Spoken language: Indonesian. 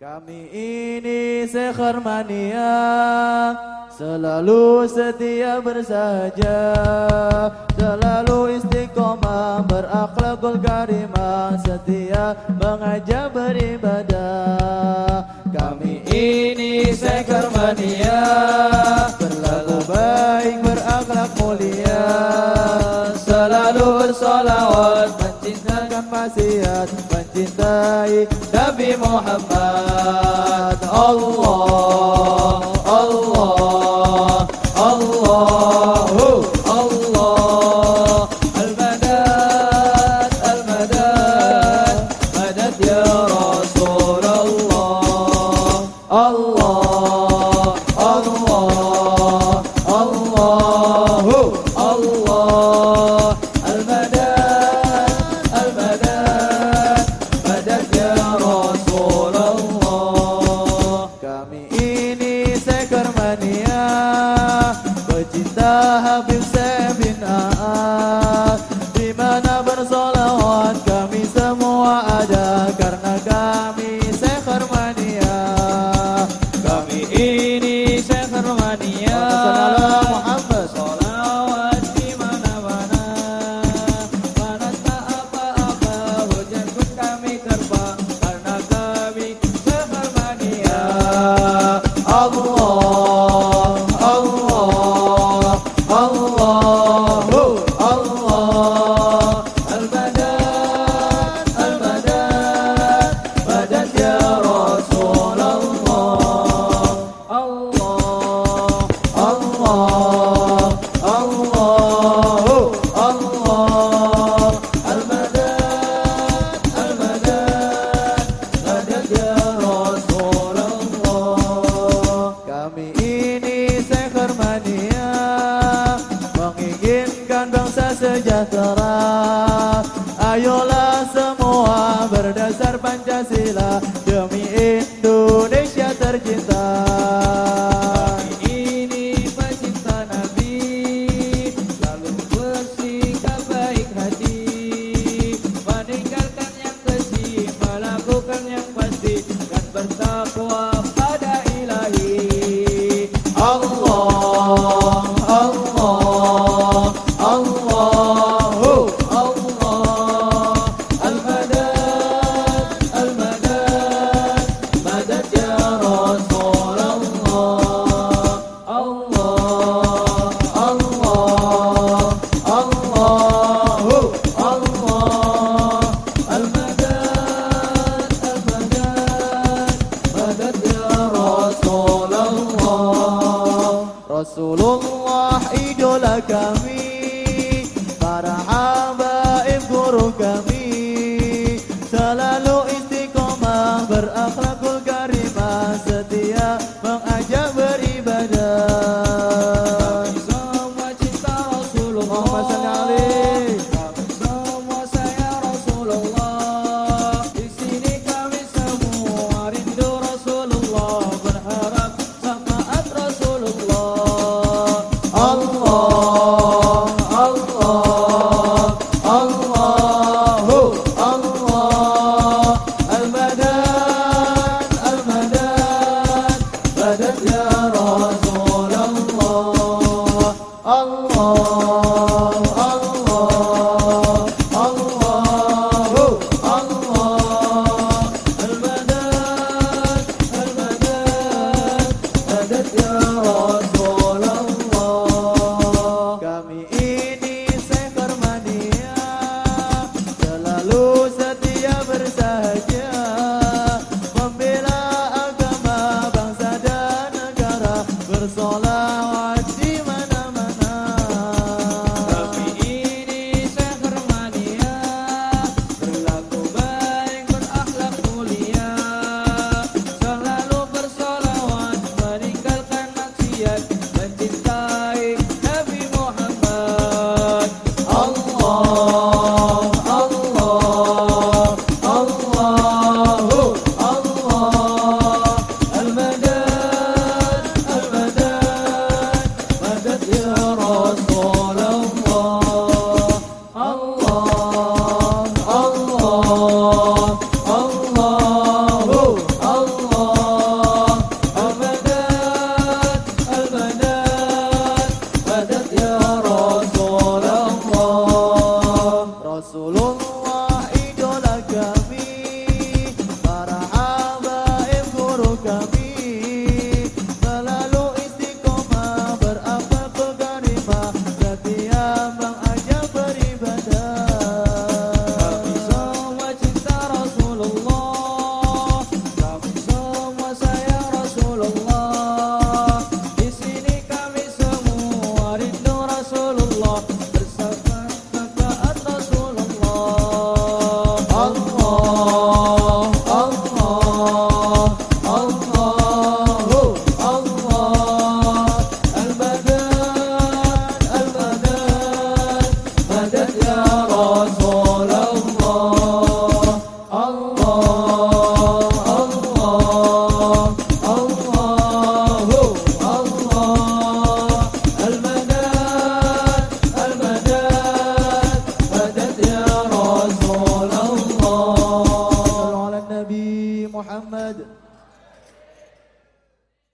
Kami ini sekharmania Selalu setia bersaja. Selalu istiqomah Berakhlakul karimah Setia mengajak beribadah. Kami ini sekharmania Berlaku baik berakhlak mulia. maksiat mencintai Nabi Muhammad Allah Allah Allahu Allah Al-Madad Al-Madad Madad ya Rasulullah Allah Sahab sejahtera. Ayolah semua berdasar Pancasila. Demi Indonesia tercinta. razı